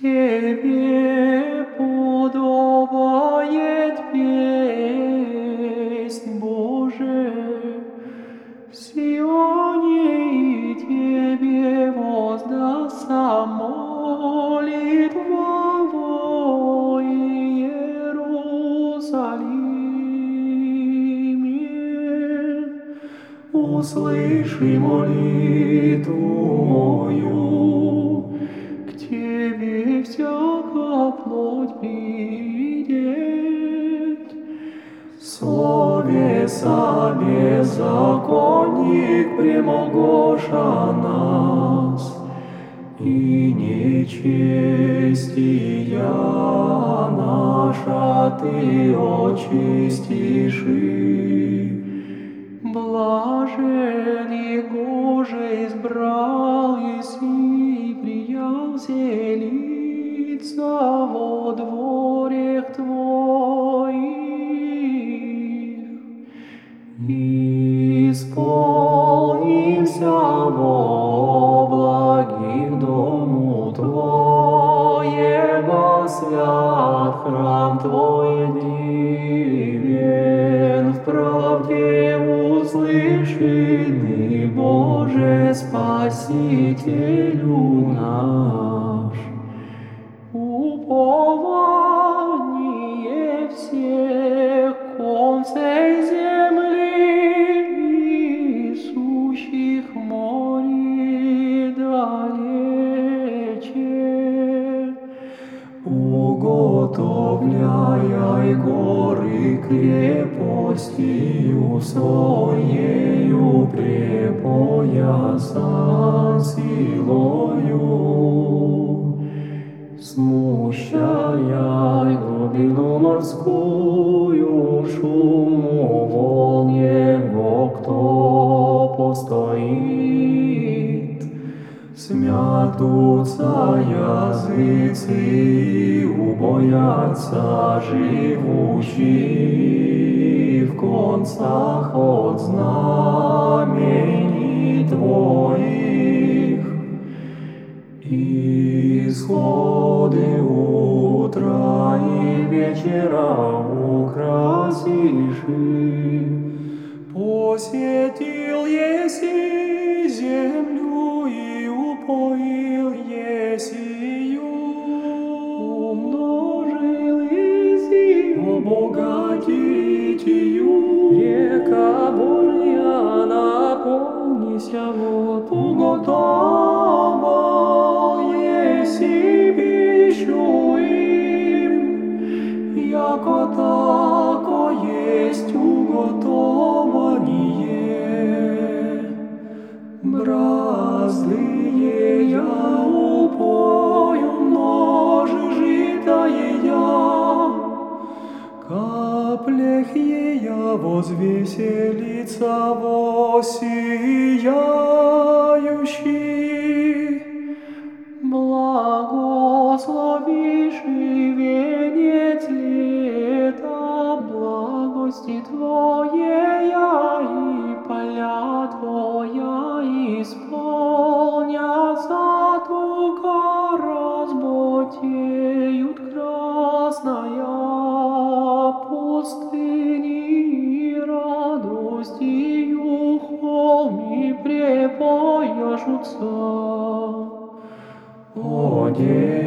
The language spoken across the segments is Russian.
Тебе подобает песнь, Боже, в Сионе и Тебе воздастся молитва во Иерусалиме. Услыши молитву мою, Тебе всяка плоть придет. Словеса беззаконник премогоша нас, и нечестия наша Ты очистишь. Блажен Егоже избрал Иси, приял селиться во дворях Твоих. Исполнимся во благих дому Твоего, свят храм Твой дивен, в правде Боже, Спасителю наш. Упование всех концей земли, сущих в море далече. Уготовляй горы крепостью своею препоясан силою. Смятутся языцы, убоятся живущие в концах от знамений Твоих. Исходы утра и вечера украсишь. Посетил обогатитию. Река Божия наполнися вод. Уготовал возвеселится воссияющий.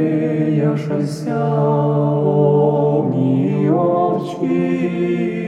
Одеяшься овни овчки,